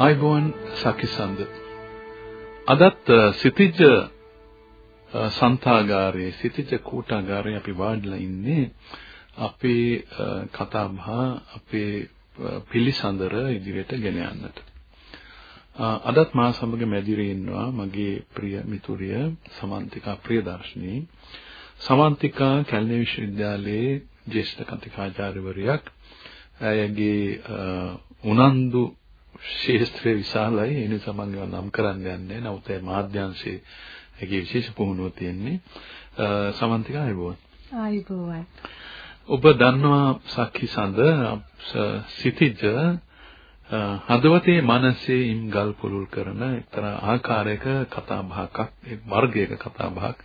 ආයිබෝන් සකිසන්ද අදත් සිතිජ සන්තාගාරයේ සිතිජ කූටාගාරයේ අපි වාඩිලා ඉන්නේ අපේ කතා බහ අපේ පිළිසඳර ඉදිරියට ගෙන යන්නට. අදත් මා සමග මැදිරියේ ඉන්නවා මගේ ප්‍රිය මිතුරිය සමන්තිකා ප්‍රියදර්ශනී. සමන්තිකා කැලණි විශ්වවිද්‍යාලයේ ජ්‍යෙෂ්ඨ කතිකාචාර්යවරියක්. ඇයගේ උනන්දු ශේෂ්ත්‍රය විශාලයි. ඒ නිසා මම ඒවා නම් කරන්න යන්නේ නමුත් ඒ මාධ්‍යංශයේ ඒකේ විශේෂ පුහුණුව තියෙන්නේ සමන්තිකා ආයුබෝවන් ආයුබෝවන් ඔබ දන්නවා සක්හි සඳ සිටිජ හදවතේ මනසේ ඉම් ගල් පුළුල් කරන එක්තරා ආකාරයක කතා බහක් ඒ වර්ගයක කතා බහක්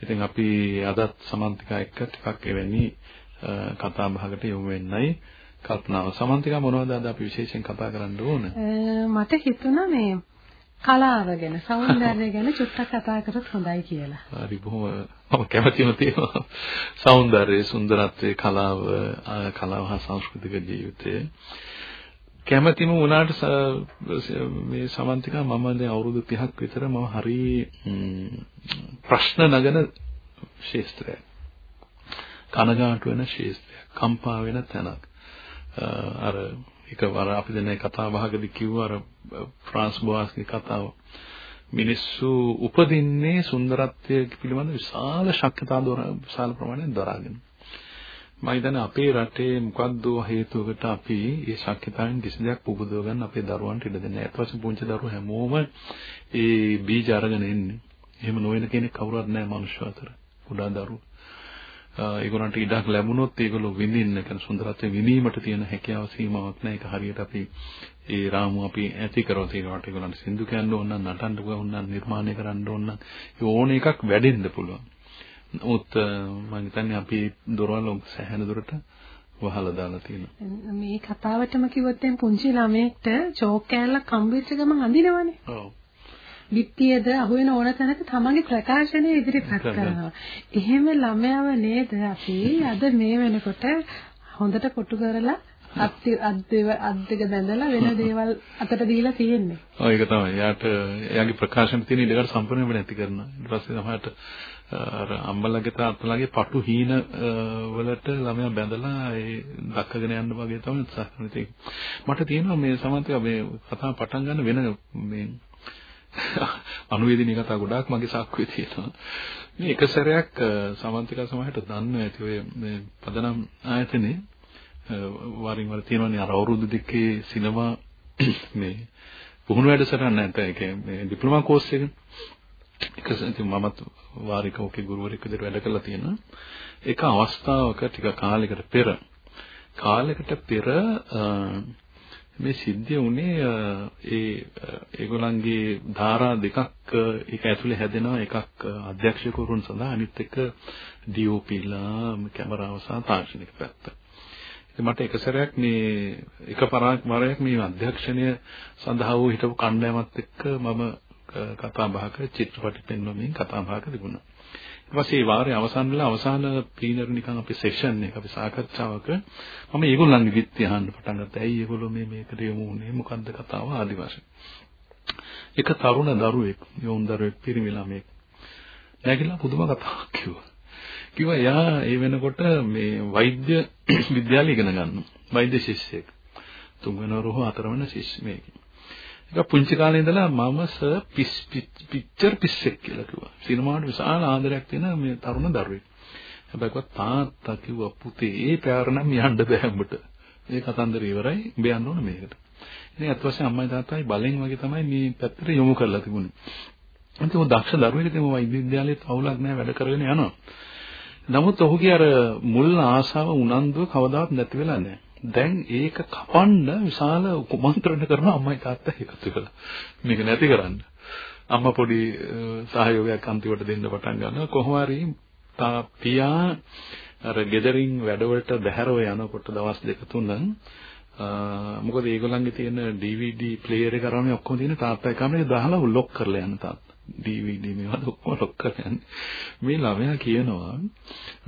ඉතින් අපි අදත් සමන්තිකා එක්ක ටිකක් එවැනි කතා බහකට යොමු වෙන්නයි කල්පනාව. සමන්තිකා මොනවද අද අපි විශේෂයෙන් කතා කරන්න ඕන? මට හිතුණා මේ කලාව ගැන, సౌందර්යය ගැන චුට්ටක් කතා කරත් හොඳයි කියලා. හරි බොහොම මම කැමතිම තේමාව. సౌందර්යය, සුන්දරත්වය, කලාව, කලාව හා සංස්කෘතික ජීවිතය. කැමැතිම වුණාට මේ සමන්තිකා මම දැන් අවුරුදු 30ක් විතර මම හරි ප්‍රශ්න නගන ශාස්ත්‍රයක්. කනගාටු වෙන ශාස්ත්‍රයක්, කම්පා වෙන තැනක්. අර එකවර අපි දැන් කතා බහකදී කිව්ව අර ෆ්‍රාන්ස් බෝස්ගේ කතාව මිනිස්සු උපදින්නේ සුන්දරත්වය පිළිබඳ විශාල ශක්්‍යතා දොර විශාල ප්‍රමාණයක් දරාගෙන මම හිතන්නේ අපේ රටේ මොකද්ද හේතුවකට අපි මේ ශක්්‍යතාවෙන් කිසි දෙයක් පුබුදව ගන්න අපේ දරුවන්ට ඉඩ දෙන්නේ නැහැ. ඊට පස්සේ පුංචි දරුවෝ හැමෝම ඒ බීජ අරගෙන එන්නේ. එහෙම නොවන කෙනෙක් කවුරුවත් නැහැ මනුෂ්‍ය අතර. කුඩා දරුවෝ. ඒගොල්ලන්ට ඉඩක් ලැබුණොත් ඒගොල්ලෝ විඳින්න කියන සුන්දරත්වය විඳීමට තියෙන හැකියාව සීමාවක් නැහැ. ඒක හරියට අපි ඒ රාමු අපි ඇති කරව තියෙනවාට ඒගොල්ලන්ට සින්දු කියන්න ඕන නම් නටන්න ඕන නම් නිර්මාණය කරන්න ඕන නම් ඒ ඕන එකක් වැඩෙන්න පුළුවන්. නමුත් මම හිතන්නේ අපි දොරවල් සෑහෙන දුරට වහලා දාලා තියෙනවා. මේ කතාවටම කිව්වොත් දැන් පුංචි ළමයෙක්ට චෝක් කෑල්ලක් හම්බෙච්ච ගමන් අඳිනවනේ. ඔව්. විත්තියද අහුවෙන ඕන තැනක තමන්ගේ ප්‍රකාශනය ඉදිරිපත් කරනවා. එහෙම ළමයාව නේද අපි අද මේ වෙනකොට හොඳට කොටු කරලා අත් අත් දෙක බැඳලා වෙන දේවල් අතට දීලා තියෙන්නේ. ඔව් ඒක තමයි. එයාට එයාගේ ප්‍රකාශන තියෙන ඉඩකට සම්පූර්ණයෙන්ම නැති කරනවා. ඊට පස්සේ තමයි අර අම්මලගේ තාත්තලාගේ පටු හීන වලට ළමයා බැඳලා ඒ දක්කගෙන යන්න වගේ තමයි උත්සාහ කරන්නේ. මට තියෙනවා මේ සමන්තික මේ කතාව පටන් ගන්න වෙන මේ අනුවේදිනී කතා ගොඩාක් මගේ සාක්කුවේ තියෙනවා. මේ එක සැරයක් සමන්තිකා සමහරට දන්නවා ඇති ඔය මේ පදනම් ආයතනේ වරින් වර තියෙනවනේ අර අවුරුදු දෙකේ සිනමා මේ පුහුණු වැඩසටහන නැත්නම් ඒක මේ ඩිප්ලෝමා කෝස් එක. එක ඉතින් මමත් වාරික ඔකේ ගුරුවරයෙක් විදිහට වැඩ කරලා තියෙනවා. ඒක අවස්ථාවක ටික කාලයකට පෙර කාලයකට පෙර මේ සිද්ධිය උනේ ඒ ඒගොල්ලන්ගේ ධාරා දෙකක් ඒක ඇතුලේ හැදෙනවා එකක් අධ්‍යක්ෂකවරුන් සඳහා අනිත් එක DOPලා කැමරාව සහ තාක්ෂණික පැත්ත. ඉතින් මට එක සැරයක් මේ එක පරාක් මේ අධ්‍යක්ෂණය සඳහා වූ හිටපු කණ්ඩායමත් එක්ක මම කතා බහක චිත්‍රපට පෙන්වමින් කතා බහක තිබුණා. ඊට පස්සේ ඒ වාරයේ අවසන් වෙලා අවසාන පීනර් නිකන් අපි සෙෂන් එක අපි සාකච්ඡාවක මම ඒගොල්ලන්ගේ විත්ති අහන්න පටන් ගත්තා. ඇයි ඒගොල්ලෝ මේ මේකට යමු උනේ මොකද්ද කතාව ආදි වශයෙන්. එක තරුණ දරුවෙක්, යෝන් දරුවෙක් පිරිමි ළමෙක් නැගිලා පුදුම කතාවක් කිව්වා. කිව්වා එයා ඒ වෙනකොට මේ වෛද්‍ය විද්‍යාලය ඉගෙන ගන්නවා. වෛද්‍ය ශිෂ්‍යයෙක්. තුන්වෙනි වරුව හතරවෙනි ශිෂ්‍ය මේක. ඒක පුංචි කාලේ ඉඳලා මම සර් පිස් පික්චර් පිස්සෙක් කියලා කිව්වා. සිනමාවට විශාල ආදරයක් තියෙන මේ තරුණ දරුවෙක්. හැබැයි කිව්වා තාත්තා කිව්වා පුතේ ඒ පැවර නම් යන්න බෑ උඹට. මේ කතන්දර ඉවරයි. උඹ යන්න ඕන මේකට. ඉතින් අත් වශයෙන් අම්මයි තාත්තයි බලෙන් වගේ තමයි මේ පැත්තට යොමු කරලා තිබුණේ. ඉතින් ඔය දක්ෂ දරුවෙක් ඉතින් වෛද්‍ය විද්‍යාලයේ අවුලක් නැහැ වැඩ කරගෙන යනවා. නමුත් ඔහුගේ අර මුල් ආසාව උනන්දුව කවදාවත් නැති වෙලා නැහැ. දැන් ඒක කපන්න විශාල කුමන්ත්‍රණ කරන අම්මයි තාත්තා එකතු වෙලා. මේක නැති කරන්න. අම්මා පොඩි සහයෝගයක් අන්තිමට දෙන්න පටන් ගන්නවා. කොහොම හරි පියා අර ගෙදරින් වැඩවලට බැහැරව යනකොට දවස් දෙක තුන මොකද ඒගොල්ලන්ගේ තියෙන DVD ප්ලේයර් එක අරගෙන ඔක්කොම තියෙන තාත්තා එකම දාලා ලොක් කරලා යන තාත්තා. DVD මේවා ඔක්කොම ලොක් කරගෙන මේ ළමයා කියනවා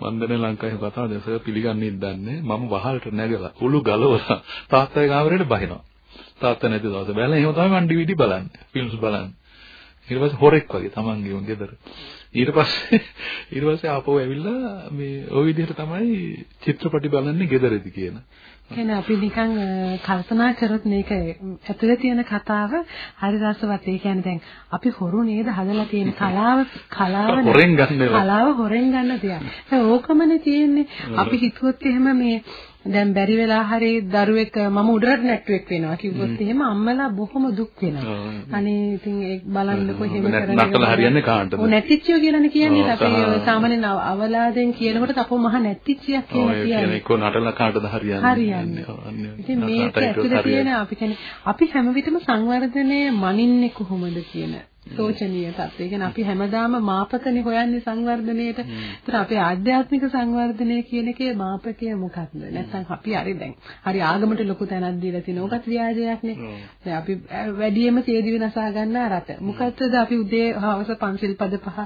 මන්දන ලංකාවේ කතාව දැස පිළිගන්නේ නැද්දන්නේ මම වහලට නැගලා උළු ගලවලා තාත්තගේ කාමරේට බහිනවා. තාත්තා නැති දවස බැලලා එහෙම තමයි මම DVD බලන්නේ ෆිල්ම්ස් බලන්නේ. ඊට පස්සේ හොරෙක් වගේ තමන්ගේ උන් ගෙදර. ඊට පස්සේ ඊට පස්සේ ආපහු ඇවිල්ලා මේ ওই විදිහට තමයි චිත්‍රපටි බලන්නේ ගෙදරදී කියන. කියන්නේ අපි නිකන් කල්පනා කරොත් මේක ඇතුලේ තියෙන කතාව හරි රසවත්. ඒ කියන්නේ දැන් අපි හොරු නේද හදලා තියෙන කලාව කලාව හොරෙන් ගන්න කලාව හොරෙන් ගන්න දෙයක්. දැන් ඕකමනේ තියෙන්නේ. අපි හිතුවොත් එහෙම මේ දැන් බැරි වෙලා හරි දරුවෙක් මම උඩරට නැට්ටුවෙක් වෙනවා කිව්වොත් එහෙම අම්මලා බොහොම දුක් වෙනවා. අනේ ඉතින් ඒක බලන්නකො එහෙම කරන්නේ. නැත්නම් හරියන්නේ කාටද? ඔව් නැතිච්චිය කියලානේ කියන්නේ. අපි සාමාන්‍යයෙන් අවලාදෙන් කියනකොට අපෝ මහ නැතිච්චියක් කියලා කියන්නේ. ඔය කියන්නේ නටලා කාටද හරියන්නේ? හරියන්නේ. ඉතින් මේක ඇතුලේ තියෙන අපි කියන්නේ අපි හැම විටම සංවර්ධනය මනින්නේ කොහොමද කියන සෝචනීය තත්ත්වය. ඒ කියන්නේ අපි හැමදාම මාපකනේ හොයන්නේ සංවර්ධනයේට. ඒතර අපේ ආධ්‍යාත්මික සංවර්ධනය කියන එකේ මාපකය මොකක්ද? නැත්නම් අපි හරි දැන් හරි ආගමට ලොකු තැනක් දීලා තින ඕකත් ව්‍යාජයක්නේ. දැන් අපි වැඩියෙන්ම තේදිවි නසා ගන්න රට. මොකද්ද අපි උදේ හවස පන්සිල් පද පහ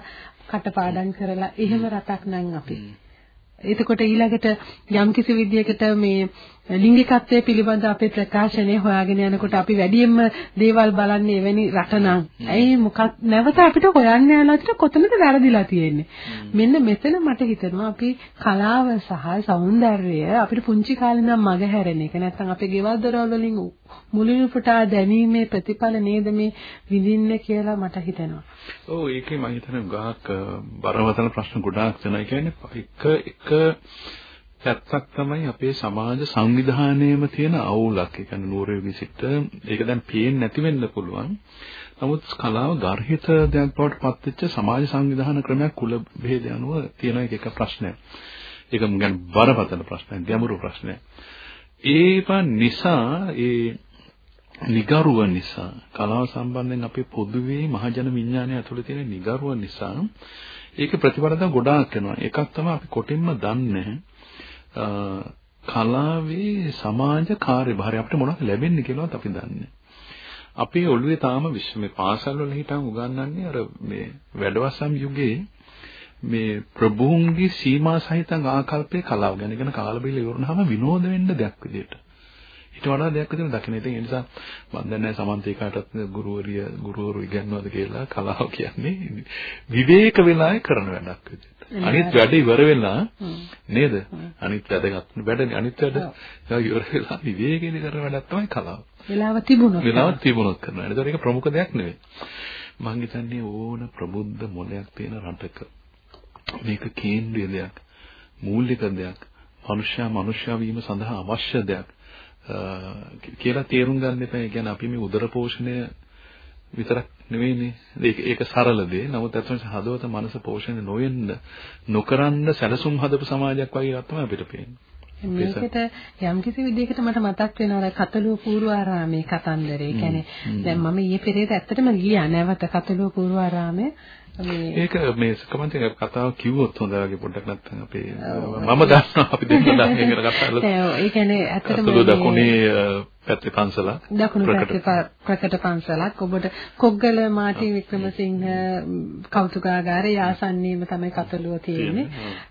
කටපාඩම් කරලා එහෙම රටක් නම් අපි. එතකොට ඊළඟට යම්කිසි විදියකට මේ ලිංගිකත්වයේ පිළිබඳ අපේ ප්‍රකාශනය හොයාගෙන යනකොට අපි වැඩියෙන්ම දේවල් බලන්නේ එවැනි රටනම්. ඇයි මොකක් නැවත අපිට හොයන්න යනකොට කොතනද වැරදිලා තියෙන්නේ? මෙන්න මෙතන මට හිතෙනවා අපි කලාව සහ సౌందර්යය අපිට පුංචි කාලේ ඉඳන් මග හැරෙන එක. නැත්නම් අපේ ගෙවල් දොරවල් වලින් මුලින් පුටා දැනීමේ ප්‍රතිඵල නේද මේ විඳින්නේ කියලා මට හිතෙනවා. ඔව් ඒකේ මම හිතන්නේ ගාක් බරවතන ප්‍රශ්න ගොඩාක්. ඒ කියන්නේ එක එක පැත්තක් තමයි අපේ සමාජ සංවිධානයේම තියෙන අවුලක්. ඒ කියන්නේ නూరుවේ සිට ඒක දැන් පේන්නේ නැති වෙන්න පුළුවන්. නමුත් කලාව ගර්හිත දෙයක් බවට පත්වෙච්ච සමාජ සංවිධාන ක්‍රමයක් කුල භේද අනුව තියෙන එක එක ප්‍රශ්නයක්. ඒක මගන් බරපතල ප්‍රශ්නයක්, ගැඹුරු ප්‍රශ්නයක්. ඒවා නිසා ඒ නිගරුව නිසා කලාව සම්බන්ධයෙන් අපේ පොදුවේ මහජන විඥානය ඇතුළේ තියෙන නිගරුව නිසා ඒක ප්‍රතිපලතා ගොඩාක් වෙනවා. එකක් තමයි අපි කොටින්ම දන්නේ කලාවේ සමාජ කාර්යභාරය අපිට මොනවද ලැබෙන්නේ කියලාත් අපි දන්නේ. අපේ ඔළුවේ තාම විශ්ව මේ පාසල් වල හිටන් උගන්වන්නේ අර මේ වැඩවසම් යුගයේ මේ ප්‍රභූන්ගේ සීමා සහිත ආකල්පයේ කලාව ගැන ඉගෙන කාලා බිල ඉවරනහම විනෝද වෙන්න දෙයක් විදියට. ඊට වඩා දෙයක් විදියට දකින්න. ඉතින් ඒ නිසා මම දන්නේ සමන්තිකාටත් ගුරුවරිය ගුරුවරු ඉගෙනනවාද කියලා කලාව කියන්නේ විවේක වෙලාවේ කරන වැඩක් විදියට. අනිත් වැඩ ඉවර වෙලා නේද? අනිත් වැඩගත් වැඩනේ අනිත් වැඩ ඉවර වෙලා විවේකයෙන් කරන වැඩක් තමයි කලාව. වෙලාව තිබුණොත්. වෙලාව තිබුණොත් කරනවා. ඒතකොට ඒක ප්‍රමුඛ දෙයක් නෙවෙයි. මම හිතන්නේ ඕන ප්‍රබුද්ධ මොලයක් තියෙන රටක මේක කේන්ද්‍රීය දෙයක්, මූලික දෙයක්, මනුෂ්‍යයා මනුෂ්‍යයා වීම සඳහා අවශ්‍ය දෙයක් කියලා තේරුම් ගන්න එපා. ඒ කියන්නේ අපි මේ උදර පෝෂණය විතරක් නෙවෙයිනේ. ඒක ඒක සරල දේ. නමුත් අත්‍යවශ්‍ය හදවත මනස පෝෂණය නොවෙන්න නොකරන්න සැලසුම් හදපු සමාජයක් වගේ තමයි අපිට පේන්නේ. මේකට යම්කිසි විදිහකට මට මතක් වෙනවා කතලුව පූර්වාරාමේ කතන්දරේ. ඒ කියන්නේ දැන් මම ඊයේ පෙරේද ඇත්තටම ගියා නැවත කතලුව පූර්වාරාමේ ඒක මේ කමන්ති කතාව කිව්වොත් හොඳ වගේ පොඩ්ඩක් නැත්නම් අපේ මම දන්නවා අපි දෙන්න දන්නේ කියන කතාව. ඒ කියන්නේ ඇත්තටම දකුණේ පැත්තේ පන්සලක්. දකුණු පැත්තේ ප්‍රකට. පන්සලක්. ඔබට කොග්ගල මාටි වික්‍රමසිංහ කෞතුකාගාරයේ ආසන්නයේම තමයි කතලුව තියෙන්නේ.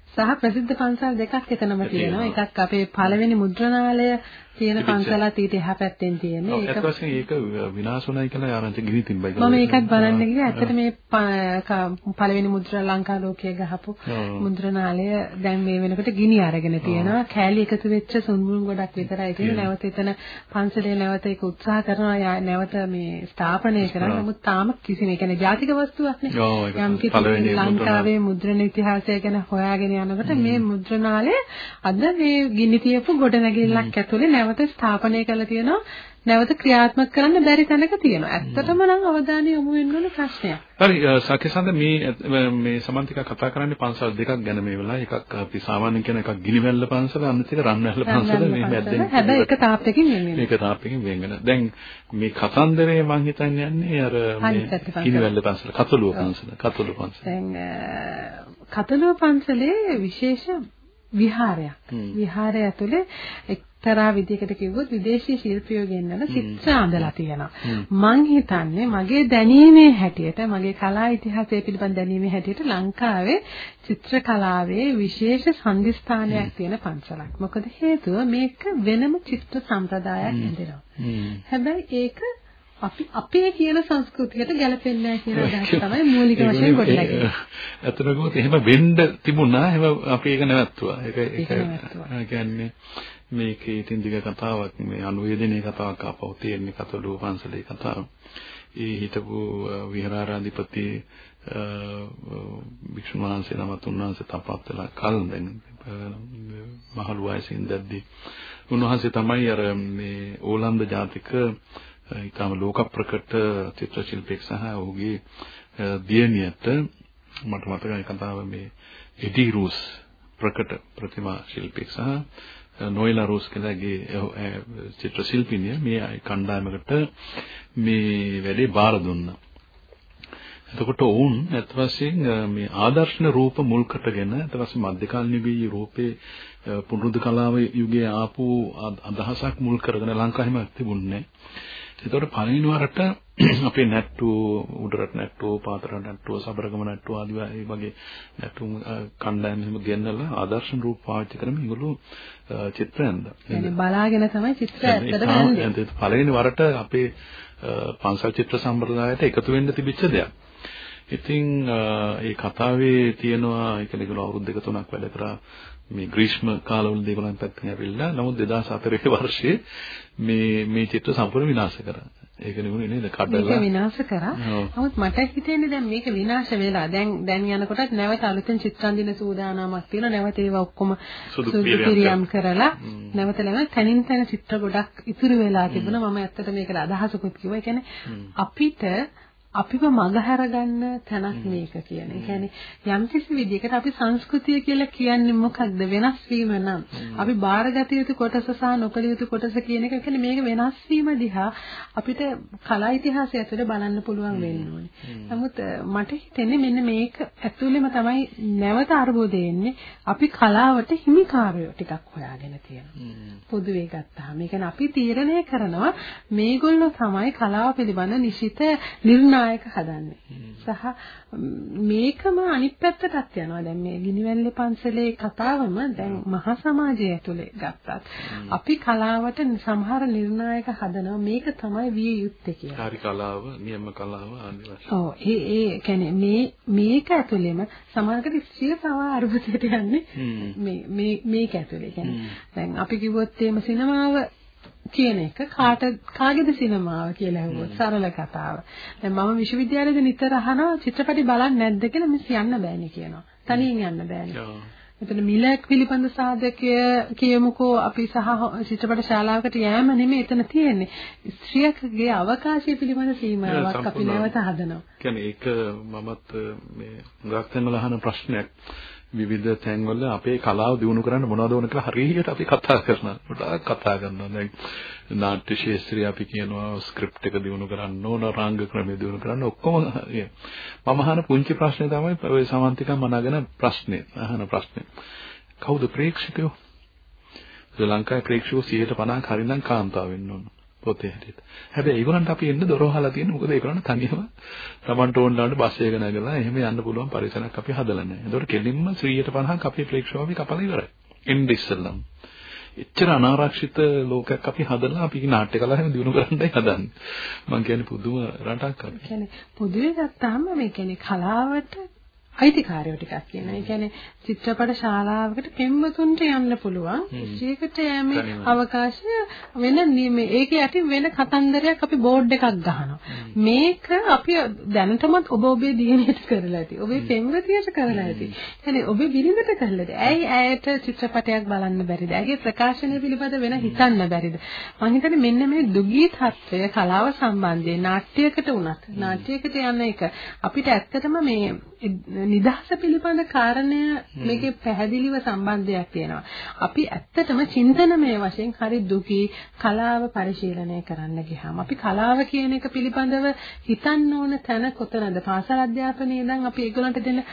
සහ ප්‍රසිද්ධ පන්සල් දෙකක් එතනම තියෙනවා. එකක් අපේ පළවෙනි මුද්‍රණාලය තියෙන පන්සලත් ඊට එහා පැත්තෙන් තියෙන්නේ. ඒක වශයෙන් ඒක විනාශුණයි කියලා ආරංචි ගිහි තිබ්බයි. මම ඒකත් බලන්න ගියා. ඇත්තට මේ පළවෙනි මුද්‍රා ලංකා ලෝකයේ ගහපු මුද්‍රණාලය දැන් මේ වෙනකොට ගිනි අරගෙන තියෙනවා. කෑලි එකතු වෙච්ච සුන්බුන් ගොඩක් විතරයි තියෙන්නේ. නැවත එතන පන්සලේ නැවත ඒක උත්සාහ කරනවා නැවත මේ ස්ථාපනය කරන්න. නමුත් තාම කිසිම ඒ කියන්නේ ජාතික වස්තුවක් නේ. යම් කිසි ලංකාවේ මුද්‍රණ ඉතිහාසය ගැන හොයාගෙන යනකොට මේ මුද්‍රණාලය අද මේ ගිනි තියපු ගොඩනැගිල්ලක් ඇතුලේ නැවත ස්ථාපනය කරලා තියෙනවා නැවත ක්‍රියාත්මක කරන්න බැරි තැනක තියෙනවා. ඇත්තටම නම් අවධානය යොමු වෙන්න ඕන ප්‍රශ්නයක්. හරි සකසඳ මේ මේ සමන්තික කතා කරන්නේ පන්සල් දෙකක් ගැන මේ වෙලාව එකක් අපි සාමාන්‍යයෙන් කියන එකක් ගිනිවැල්ල පන්සල අනිත් එක රන්වැල්ල පන්සල මේ මැද්දෙන් හැබැයි එක තාප්පකින් වෙන වෙන. මේක තාප්පකින් වෙන වෙන. දැන් මේ කතන්දරේ මම හිතන්නේ යන්නේ අර මේ ගිනිවැල්ල පන්සල කතලුව පන්සල කතලුව පන්සල. දැන් කතලුව පන්සලේ විශේෂ විහාරයක්. විහාරය ඇතුලේ එක්තරා විදිහකට කිව්වොත් විදේශී ශිල්පියෝ ගෙන්නන චිත්‍ර අඳලා තියෙනවා. මං හිතන්නේ මගේ දැනීමේ හැටියට මගේ කලා ඉතිහාසය පිළිබඳ දැනීමේ හැටියට ලංකාවේ චිත්‍ර කලාවේ විශේෂ සංදිස්ථානයක් තියෙන පන්සලක්. මොකද හේතුව මේක වෙනම චිත්‍ර සම්ප්‍රදායක් ඇඳෙනවා. හැබැයි ඒක අපි අපේ කියන සංස්කෘතියට ගැලපෙන්නේ නැහැ කියන අදහස තමයි මූලික වශයෙන් ගොඩනැගෙන්නේ. අතනකම එහෙම වෙන්න තිබුණා. එහෙම අපි ඒක නැවැත්තුවා. ඒක ඒක කියන්නේ මේකේ ඉතින් දිග කතාවක් මේ 90 දිනේ කතාවක් ආපහු තියෙන්නේ කතෝලික පන්සලේ කතාව. ඒ හිටපු විහාරාධිපති භික්ෂුන් වහන්සේ නමත් උන්වහන්සේ තපත් වෙලා කල් දැන් මහලු වයසින් දැද්දි උන්වහන්සේ තමයි අර මේ ඕලන්ද ජාතික ඊටම ලෝක ප්‍රකට චිත්‍ර ශිල්පියෙක් සහ ඔහුගේ දියණියට මට මතකයි කතාව මේ එඩි රූස් ප්‍රකට ප්‍රතිමා ශිල්පියෙක් සහ නොයිලා රෝස් කියලාගේ චිත්‍ර ශිල්පිනිය මේ කණ්ඩායමකට මේ වැඩේ බාර දුන්නා. එතකොට වුන් අත් වශයෙන් මේ ආදර්ශන රූප මුල් කොටගෙන අත් වශයෙන් මධ්‍යකාලීන රූපේ පුරුදු කලාව යුගයේ ආපු අදහසක් මුල් කරගෙන ලංකාවෙම තිබුණේ. ඒතකොට පළවෙනි වරට අපේ නැට්ටු උඩරට නැට්ටු පාතරට නැට්ටු සබරගම නැට්ටු ආදී ඒ වගේ නැට්ටු කණ්ඩායම් එහෙම ගෙන්නලා ආදර්ශ රූප පාවිච්චි කරමින් ඒගොල්ලෝ චිත්‍ර ඇඳලා. يعني බලාගෙන තමයි චිත්‍ර ඇත්තටම ඇඳන්නේ. පළවෙනි වරට අපේ පන්සල් චිත්‍ර සම්ප්‍රදායට එකතු වෙන්න තිබිච්ච දෙයක්. ඉතින් ඒ කතාවේ තියෙනවා ඒ කියන්නේ ඒගොල්ලෝ අවුරුදු දෙක තුනක් වැඩ කරා මේ ග්‍රීෂ්ම කාලවලදී ඒගොල්ලන් පැත්තෙන් ඇවිල්ලා නමුත් 2004 වර්ෂයේ මේ මේ චිත්‍ර සම්පූර්ණ විනාශ කරා. ඒක නෙවෙයි නේද කඩලා මේක විනාශ කරා. නමුත් මට හිතෙන්නේ දැන් මේක විනාශ වෙලා දැන් දැන් යනකොටත් නැවත අලුතෙන් චිත්‍රාන්දින සූදානමක් තියෙනවා. නැවත ඒවා ඔක්කොම සුදු පිරියම් කරලා නැවත නැවත තනින් තන චිත්‍ර ගොඩක් ඉතුරු වෙලා තිබුණා. මම ඇත්තට මේකට අදහසකුත් කිව්වා. ඒ කියන්නේ අපිට අපිව මගහැර ගන්න තැනක් මේක කියන්නේ. ඒ කියන්නේ යම්කිසි විදිහකට අපි සංස්කෘතිය කියලා කියන්නේ මොකක්ද? වෙනස් වීම නම්. අපි බාරගත යුතු කොටස සහ නොකළ යුතු කොටස කියන එක කියන්නේ මේක වෙනස් වීම දිහා අපිට කලා ඉතිහාසය ඇතුලේ බලන්න පුළුවන් වෙන්න ඕනේ. නමුත් මට හිතෙන්නේ මෙන්න මේක ඇතුළෙම තමයි නැවත අරබෝධය එන්නේ. අපි කලාවට හිමිකාරයෝ ටිකක් හොයාගෙන තියෙනවා. පොදුවේ ගත්තාම. ඒ කියන්නේ අපි තීරණය කරනවා මේගොල්ලෝ තමයි කලාව පිළිබඳ නිශ්චිත නිර්ණය නායක හදන්නේ. සහ මේකම අනිත් පැත්තටත් යනවා. දැන් මේ ගිනිවැල්ලේ පන්සලේ කතාවම දැන් මහා සමාජය ඇතුලේ ගත්තත් අපි කලාවට සමහර නිර්ණායක හදනවා. මේක තමයි විය යුත්තේ කියලා. කාරි කලාව, නියම කලාව අනිවාර්යයෙන්. ඔව් ඒ ඒ කියන්නේ මේ මේක ඇතුලේම සමහරකට ස්ත්‍රිය තව අරුබතයට යන්නේ මේ මේ මේක ඇතුලේ. කියන්නේ දැන් අපි කිව්වොත් එහෙම සිනමාව කියන එක කාට කාගේද සිනමාව කියලා ඇහුවොත් සරල කතාව. දැන් මම විශ්වවිද්‍යාලයේදී නිතර අහනවා චිත්‍රපටි බලන්නේ නැද්ද කියලා මිස් යන්න බෑනේ කියනවා. තනියෙන් යන්න බෑනේ. එතන මිලක් පිළිබඳ සාධකය කියමුකෝ අපි සහ චිත්‍රපට ශාලාවකට යෑම නෙමෙයි එතන තියෙන්නේ. ස්ත්‍රියකගේ අවකාශය පිළිබඳ සීමාවක් අපි නැවත හදනවා. කියන්නේ ඒක මමත් මේ හුඟක් තැන්වල අහන ප්‍රශ්නයක්. විවිධ තැන්වල අපේ කලාව දියුණු කරන්න මොනවද ඕන කියලා හරියට අපි කතා කරනවා. ගොඩාක් කතා කරනවා. දැන් නාට්‍ය ශාස්ත්‍රය අපි කියනවා ස්ක්‍රිප්ට් එක දියුණු කරන්න ඕන, රංග ක්‍රමය දියුණු කරන්න ඔක්කොම මම අහන පුංචි ප්‍රශ්නේ තමයි ඔය සමන්තිකම් මනාගෙන ප්‍රශ්නේ. අහන ප්‍රශ්නේ. කවුද ප්‍රේක්ෂකයෝ? ශ්‍රී ලංකාවේ ප්‍රේක්ෂකයෝ 150ක් හරිනම් කාන්තාව වෙන්න ඕන. පොතේ හැටියට. හැබැයි ඒගොල්ලන්ට අපි එන්න දොර වහලා තියෙන්නේ මොකද ඒගොල්ලන්ට තනියම Tamanට ඕන ලාට බස් එක නැගලා එහෙම යන්න පුළුවන් පරිසරයක් අපි හදලා නැහැ. ඒතකොට කෙලින්ම 150ක් අපේ ප්‍රේක්ෂකව අපි කපලා ඉවරයි. එන්න ඉස්සෙල්ලම. එච්චර අනාරක්ෂිත ලෝකයක් අපි හදලා අපි නාට්‍ය කලාව හැම දිනු කරන්නයි හදන්නේ. මම කියන්නේ පුදුම රටක් අපි. කියන්නේ පොදුවේ ගත්තාම මේ කියන්නේ කලාවට අයිතිකාරයෝ ටිකක් කියනවා. ඒ කියන්නේ චිත්‍රපට ශාලාවකට පෙම්වතුන්ට යන්න පුළුවන්. ඒකට යෑමේ අවකාශය වෙන මේ ඒකේ යටින් වෙන කතන්දරයක් අපි බෝඩ් එකක් ගහනවා. මේක අපි දැනටමත් ඔබ ඔබේ දියණියට කරලා ඇති. ඔබේ පෙම්වතියට කරලා ඇති. يعني ඔබේ බිරිඳට කරලා ඇති. ඇයි ඇයට චිත්‍රපටයක් බලන්න බැරිද? ඇගේ ප්‍රකාශනය පිළිබඳ වෙන හිතන්න බැරිද? මම හිතන්නේ මෙන්න මේ දුගී තත්වය කලාව සම්බන්ධයෙන් නාට්‍යයකට උනත් නාට්‍යයකට යන එක අපිට ඇත්තටම මේ නිදහස පිළිබඳ කාරණය මේකේ පැහැදිලිව සම්බන්ධයක් තියෙනවා. අපි ඇත්තටම චින්තනමය වශයෙන් හරි දුකී කලාව පරිශීලනය කරන්න ගියාම අපි කලාව කියන එක පිළිබඳව හිතන්න ඕන තැන කොතනද? පාසල් අධ්‍යාපනයේ ඉඳන් අපි ඒගොල්ලන්ට දෙන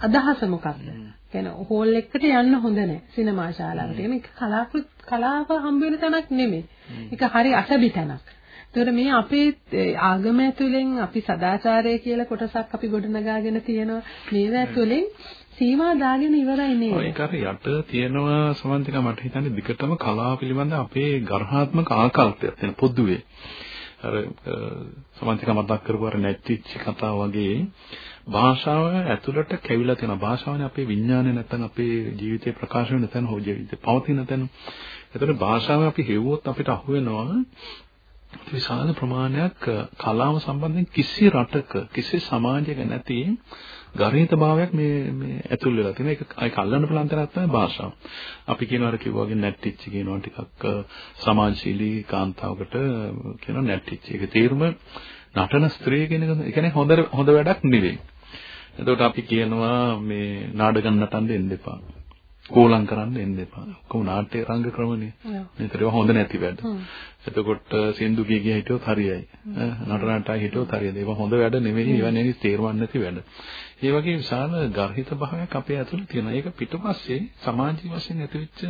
අදහස මොකක්ද? කියන්නේ හෝල් එකකට යන්න හොඳ නැහැ සිනමා ශාලාවට. මේක කලාකෘත් කලාව හම්බ වෙන තැනක් නෙමෙයි. ඒක හරි අසබි තැනක්. ඒතර මේ අපේ ආගම ඇතුලෙන් අපි සදාචාරය කියලා කොටසක් අපි ගොඩනගාගෙන තියෙනවා. මේව ඇතුලෙන් සීමා දාගෙන ඉවරයි නේද? ඔය ඒක යට තියෙනවා සමන්තික මට හිතන්නේ දිගටම කලාව පිළිබඳ අපේ ගර්හාත්මක ආකල්පයක් තියෙන පොදුවේ. අර සමන්තික මතක් කරපු අර නැටිච්ච කතාව වගේ භාෂාව ඇතුළට කැවිලා තියෙන භාෂාවනේ අපේ විඥානය නැත්නම් අපේ ජීවිතේ ප්‍රකාශ වෙන තැන හෝ ජීවිතේ පවතින තැන. එතකොට භාෂාව අපි හෙව්වොත් අපිට අහු වෙනවා විශාල ප්‍රමාණයක් කලාව සම්බන්ධයෙන් කිසි රටක කිසි සමාජයක නැති ගණිත භාවයක් මේ මේ ඇතුල් වෙලා තියෙන එක ඒක අල්ලන්න පුළුවන් තරක් තමයි භාෂාව. අපි කියනවා අර කිව්වා වගේ නැට්ටිච්ච කියනවා ටිකක් සමාජශීලී කාන්තාවකට කියනවා නැට්ටිච්ච. ඒක තේරුම නටන ස්ත්‍රිය කියන එක ඒ කියන්නේ හොඳ හොඳ වැඩක් නෙවෙයි. එතකොට අපි කියනවා මේ නාටකම් නටන්න දෙන්න එපා. කෝලම් කරන්න එන්න එපා. ඔක්කොම නාට්‍ය රංග ක්‍රමනේ. මේතර ඒවා හොඳ නැති වැඩ. එතකොට සින්දු ගිය ගිය හිටියොත් හරියයි. නටනටයි හිටියොත් හරියද. ඒවා හොඳ වැඩ නෙමෙයි. ඒවා නෙවෙයි තේරුම් නැති වැඩ. ඒ වගේ විශාල ගර්හිත භාවයක් අපේ ඇතුළේ තියෙනවා. ඒක පිටුපස්සේ සමාජීය වශයෙන් ඇතිවෙච්ච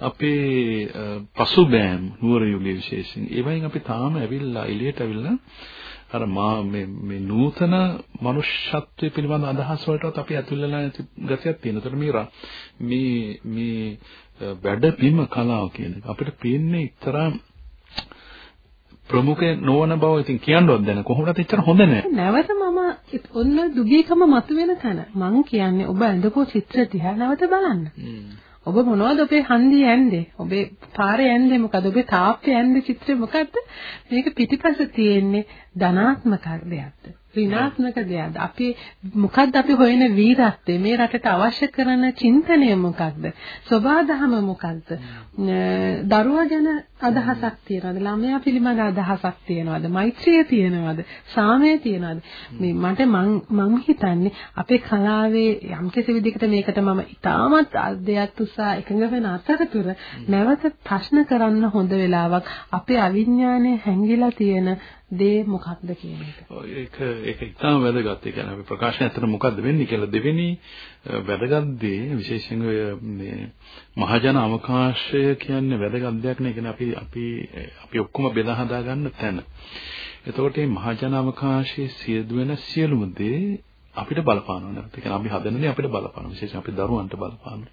අපේ පසුබෑම් නුවර යුගයේ විශේෂයෙන්. ඒ වයින් අපි තාම ඇවිල්ලා එළියට ඇවිල්ලා අර මා මේ මේ නූතන මනුෂ්‍යත්වයේ පිළිබඳ අදහස් වලටත් අපි ඇතුල් වෙලා නැති ගතියක් තියෙනවා. ඒතර මේ මේ මේ වැඩ බිම කලාව කියන එක අපිට පේන්නේ එක්තරා ප්‍රමුඛ නොවන බව ඉතින් කියන්නවත් දැන කොහොමද එච්චර හොඳ නෑ. නැවත මම ඔන්න දුගීකම මතුවෙන තැන මං කියන්නේ ඔබ ඇඳපු චිත්‍ර දිහා නැවත බලන්න. ඔබ මොනවද ඔබේ හන්දිය ඇන්දේ? ඔබේ පාරේ ඇන්දේ මොකද? ඔබේ තාප්පේ ඇන්දේ චිත්‍රය මොකද්ද? මේක පිටිපස්ස තියෙන්නේ ධනාත්මක දෙයක්ද? ඍණාත්මක දෙයක්ද? අපි මොකද්ද අපි හොයන වීරත්වය? මේ රටට අවශ්‍ය කරන චින්තනය මොකක්ද? සබාධම මොකක්ද? දරුවා ගැන අදහසක් තියනවද? ළමයා පිළිබඳ අදහසක් තියනවද? මෛත්‍රිය තියනවද? සාමය තියනවද? මේ මට මම හිතන්නේ අපේ කලාවේ යම්කිසි විදිහකට මේකට මම ඉතාමත් අධ්‍යයත් උසා එකඟ වෙන අතරතුර නැවත ප්‍රශ්න කරන්න හොඳ වෙලාවක් අපේ අවිඥානයේ හැංගිලා තියෙන දේ මොකක්ද කියන එක. ඒක ඒක ඉතාම වැදගත්. ඒ කියන්නේ අපි ප්‍රකාශන ඇත්තට මොකද්ද වෙන්නේ කියලා දෙවෙනි වැදගත් දේ විශේෂයෙන් ඔය මේ මහජන අවකාශය කියන්නේ වැදගත් දෙයක් නේ. කියන්නේ අපි අපි අපි ඔක්කොම බෙදා හදා ගන්න තැන. එතකොට මේ මහජන අවකාශයේ සියදු වෙන සියලුම දේ අපිට බලපානවා නේද? ඒ කියන්නේ අපි හදනනේ අපිට බලපානවා. විශේෂයෙන් අපි දරුවන්ට බලපානවා.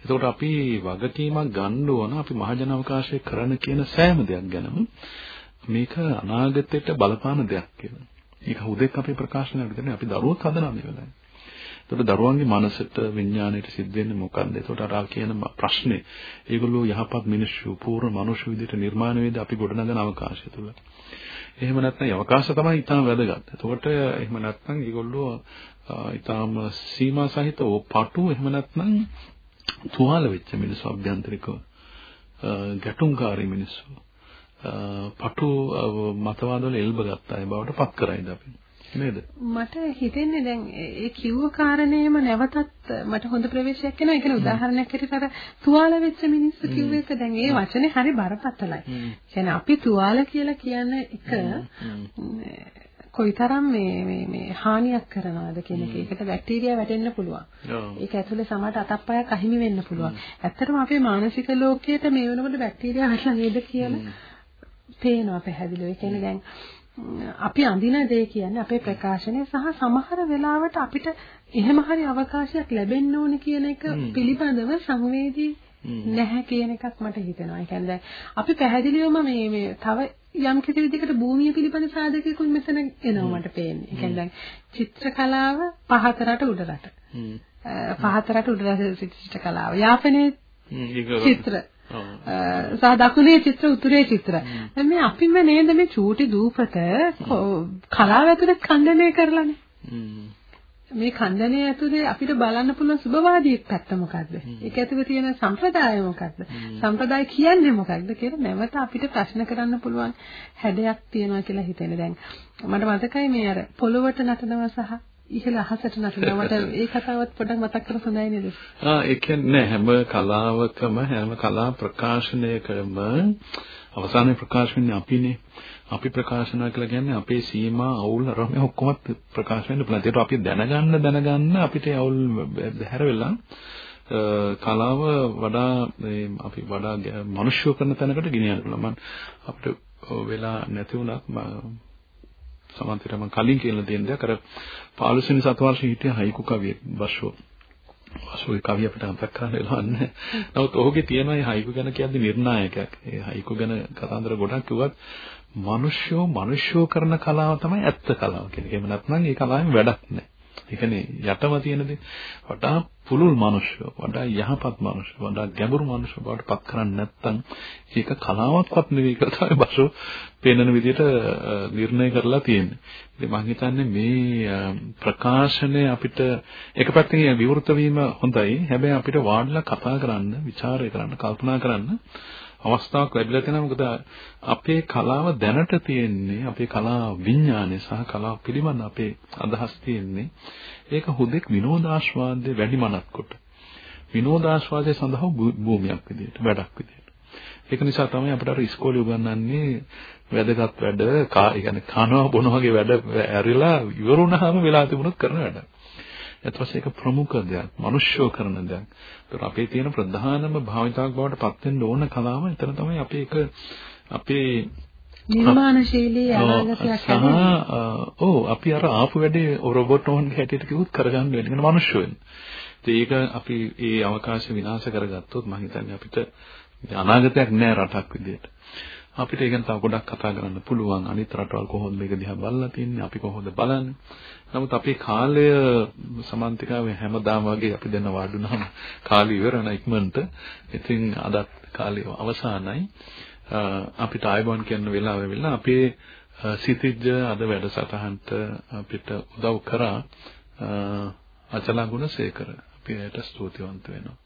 එතකොට අපි වගකීමක් ගන්න ඕන අපි මහජන අවකාශයේ කරන කියන සෑම දෙයක් ගැනම මේක අනාගතයට බලපාන දෙයක් කියලා. ඒක හුදෙක් අපේ ප්‍රකාශනයක් දෙන්නේ අපි දරුවෝ හදනවා මේ වෙලාවේ. එතකොට දරුවන්ගේ මනසට විඥාණයට සිද්ධ වෙන්නේ මොකක්ද? එතකොට අර කියන ප්‍රශ්නේ ඒගොල්ලෝ යහපත් මිනිස්සු පූර්ණ මනුෂ්‍ය විදිහට නිර්මාණය වේද අපි ගොඩනගන අවකාශය තුල. එහෙම නැත්නම් අවකාශය තමයි ඊටම වැදගත්. එතකොට එහෙම නැත්නම් ඒගොල්ලෝ ඊටම සීමා සහිතව පටු එහෙම නැත්නම් තුවාල වෙච්ච මිනිස්සු අභ්‍යන්තරිකව ගැටුම්කාරී මිනිස්සු පටු මතවාදවල එල්බ ගත්තා ඒ බවට පත් කරයිද අපි. නේද? මට හිතෙන්නේ දැන් ඒ කිව්ව කාරණේම නැවතත් මට හොඳ ප්‍රවේශයක් එනවා. ඒ කියන්නේ උදාහරණයක් හැටියට අර තුවාල වෙච්ච මිනිස්සු කිව්ව එක දැන් ඒ වචනේ හරි බරපතලයි. කියන්නේ අපි තුවාල කියලා කියන එක කොයිතරම් මේ මේ මේ හානියක් කරනවද කියන එක. ඒකට බැක්ටීරියා වැටෙන්න පුළුවන්. ඒක ඇතුලේ සමහරට අතප්පයක් අහිමි වෙන්න පුළුවන්. ඇත්තටම අපේ මානසික ලෝකයට මේ වෙනකොට බැක්ටීරියා වැටලා නේද කියලා පේනවා පැහැදිලිව. ඒ කියන්නේ දැන් අපි අඳින දේ කියන්නේ අපේ ප්‍රකාශනය සහ සමහර වෙලාවට අපිට එහෙම හරි අවකාශයක් ලැබෙන්න ඕන කියන එක පිළිබඳව සංවේදී නැහැ කියන එකක් මට හිතෙනවා. ඒ කියන්නේ අපි පැහැදිලිවම මේ මේ තව යම් කිසි විදිහකට භූමිය පිළිබඳ සාධකයකුත් මෙතන එනවා මට පේන්නේ. ඒ කියන්නේ චිත්‍ර කලාව පහත රට උඩ රට. පහත රට උඩ රට චිත්‍ර කලාව. යාපනයේ චිත්‍ර සහ දකුණේ චිත්‍ර උතුරේ චිත්‍ර. දැන් මේ අපිම නේද මේ චූටි දූපත කලාව ඇතුලේ ඛණ්ඩනය කරලානේ. මේ ඛණ්ඩනය ඇතුලේ අපිට බලන්න පුළුවන් සුබවාදී පැත්ත මොකද්ද? ඒක ඇතුලේ තියෙන සම්ප්‍රදාය මොකද්ද? සම්ප්‍රදාය කියන්නේ මොකක්ද කියලා නැවත අපිට ප්‍රශ්න කරන්න පුළුවන් හැඩයක් තියෙනවා කියලා හිතෙන්නේ. දැන් මට මතකයි මේ අර පොළොවට නටනවා සහ ඉහළ අහසට නටනවා. මට ඒ කතාවත් පොඩ්ඩක් මතක් කරලා හොඳයි නේද? ආ ඒ කියන්නේ හැම කලාවකම හැම කලා ප්‍රකාශනයකම අවසානයේ ප්‍රකාශ වෙන්නේ අපිනේ. අපි ප්‍රකාශනා කියලා කියන්නේ අපේ සීමා අවුල් අරම ඔක්කොම ප්‍රකාශ වෙන්න පුළුවන්. ඒකට අපි දැනගන්න දැනගන්න අපිට අවුල් බැහැර වෙලා කලාව වඩා අපි වඩා මනුෂ්‍ය කරන තැනකට ගෙනියන්න පුළුවන්. අපිට වෙලා නැති වුණත් සමන්තිට මම කලින් කියලා දෙන්න දෙයක් අර 15 වෙනි සතවර්ෂයේ හිටිය හයිකු කවියෙක් බෂෝ අසෝයි කවිය අපිට අමතක කරන්න වෙලාන්නේ. නමුත් ඔහුගේ තියෙන මේ හයිකු ගැන කියන්නේ නිර්ණායකයක්. ඒ හයිකු ගැන කතාන්දර ගොඩක් කිව්වත් මිනිස්සෝ මිනිස්සෝ කරන කලාව තමයි ඇත්ත කලාව කියන්නේ. එහෙම නැත්නම් ඒ කලාවෙන් වැඩක් නැහැ. ඒ කියන්නේ යටම තියෙන දේ වඩා පුළුල් මිනිස්සු, වඩා යහපත් මිනිස්සු, වඩා ගැඹුරු මිනිස්සු බවට පත් කරන්නේ නැත්නම් ඒක කලාවක්වත් නෙවෙයි කියලා තමයි බසෝ පේනන විදිහට නිර්ණය කරලා තියෙන්නේ. ඉතින් මම හිතන්නේ මේ ප්‍රකාශනය අපිට එක පැත්තකින් විවෘත වීම හොඳයි. හැබැයි අපිට වාඩිලා කතා කරන්න, ਵਿਚාරය කරන්න, කල්පනා කරන්න අවස්ථාවක් ලැබිලා තියෙනවා. මොකද අපේ කලාව දැනට තියෙන්නේ අපේ කලා විඥානය සහ කලාව පිළිබඳ අපේ අදහස් තියෙන්නේ ඒක හුදෙක් විනෝදාස්වාදයේ වැඩි මනක් කොට. විනෝදාස්වාදයේ සඳහා භූමියක් විදියට වැඩක් විදියට. ඒක නිසා තමයි අපිට අර ඉස්කෝලේ උගන්වන්නේ වැදගත් වැඩ කා කියන්නේ කනවා බොනවා වගේ වැඩ ඇරිලා ඉවරුණාම වෙලා තිබුණොත් කරන වැඩ. ඊට පස්සේ ඒක ප්‍රමුඛ දෙයක්, මනුෂ්‍යෝ කරන දෙයක්. ඒතර අපේ තියෙන ප්‍රධානම භාවිතාවක් බවට පත් වෙන්න ඕන කලාව එතන තමයි අපි ඒක අපේ නිර්මාණශීලී අනාගතයක් ඔව් අපි අර ආපු වැඩේ රොබෝට් ඕන්ගේ හැටියට කිව්වොත් කරගන්න වෙන මනුෂ්‍ය වෙන. ඒක අපි ඒ අවකාශය විනාශ කරගත්තොත් මම හිතන්නේ අපිට අනාගතයක් නෑ රටක් විදියට. අපිට ඒක තව ගොඩක් කතා කරන්න පුළුවන්. අනිත් රටවල් කොහොමද මේක දිහා බලලා තින්නේ? අපි කොහොමද බලන්නේ? නමුත් අපේ කාලය සමන්තිකාවේ හැමදාම වගේ අපි දැන් වාඩුනහම කාලය ඉවරන ඉක්මනට. ඉතින් අදත් කාලය අවසానයි. අපිට ආයබෝන් කියන වෙලාව වෙලා අපේ සිතිජ්ජ අද වැඩසටහනට අපිට උදව් කරා අචලා ගුණසේකර. අපි එයට ස්තුතිවන්ත වෙනවා.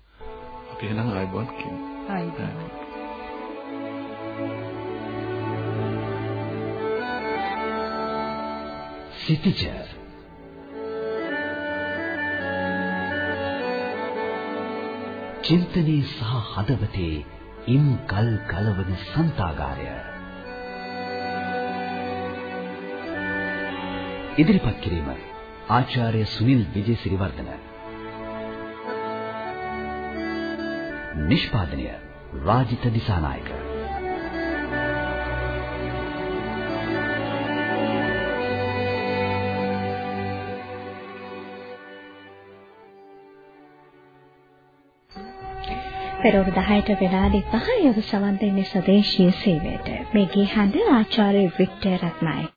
අපි එහෙනම් ආයබෝන් කියමු. ආයබෝන්. සිටිජ චින්තනයේ සහ හදවතේ ඉම් කල් කලවන සන්තාගාරය ඉදිරිපත් කිරීම ආචාර්ය සුනිල් විජේසිරිවර්ධන නිෂ්පාදනය රාජිත දිසානායක පෙරවරු 10ට විනාඩි 5 යව සවන් දෙන්නේ ස්වදේශීය සේවයට. මේ ගී හඬ ආචාර්ය වික්ටර් රත්නායක